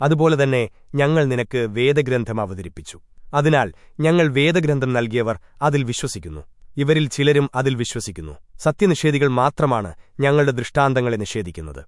അതുപോലെ തന്നെ ഞങ്ങൾ നിനക്ക് വേദഗ്രന്ഥം അവതരിപ്പിച്ചു. അതിനാൽ ഞങ്ങൾ വേദഗ്രന്ഥം നൽകിയവർ അതിൽ വിശ്വസിക്കുന്നു. ഇവരിൽ ചിലരും അതിൽ വിശ്വസിക്കുന്നു. സത്യനിഷേധികൾ മാത്രമാണ് ഞങ്ങളുടെ ദൃഷ്ടാന്തങ്ങളെ നിഷേധിക്കുന്നത്.